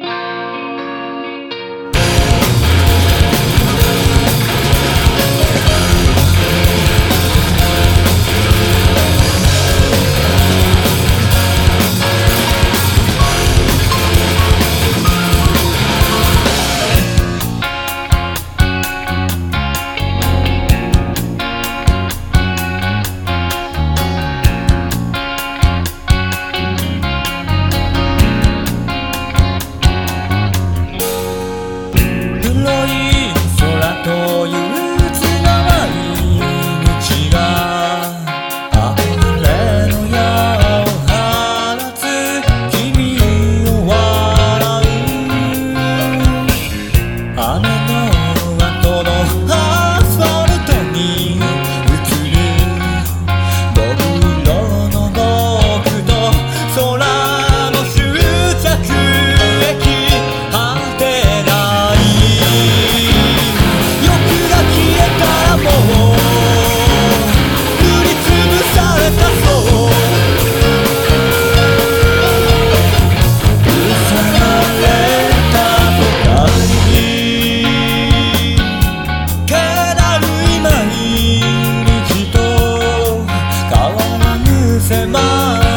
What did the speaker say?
Bye. Oh. my